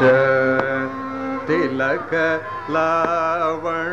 च तिलक लावण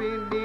வேண்டி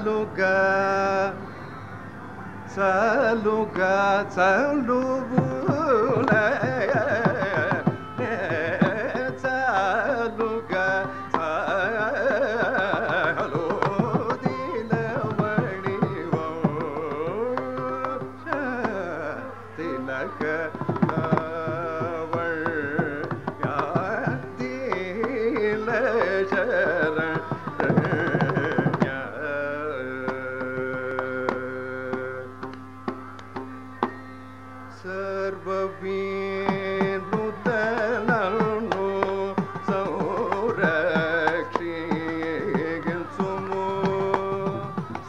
చాలుగా చాలుగా చలువులయ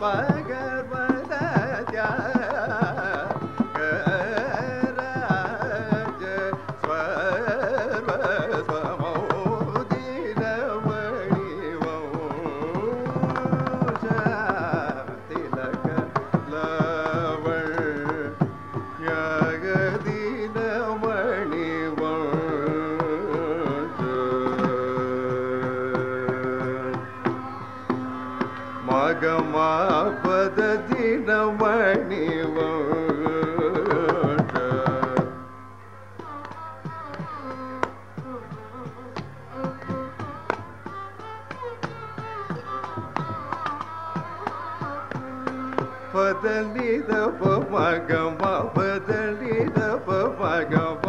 pagar. மகமாபத தினமணி பதலித மகம பதலித மகம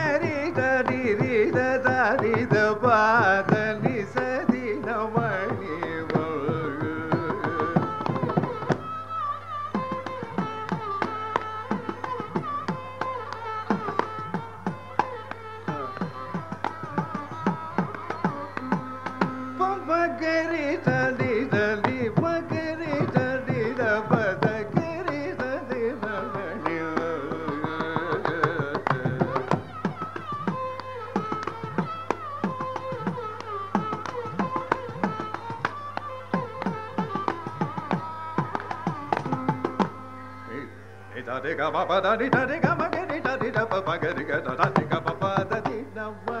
గమ పదని టరి గమ గరి టరి గమ గరి గరి గమ పదని నమ్మ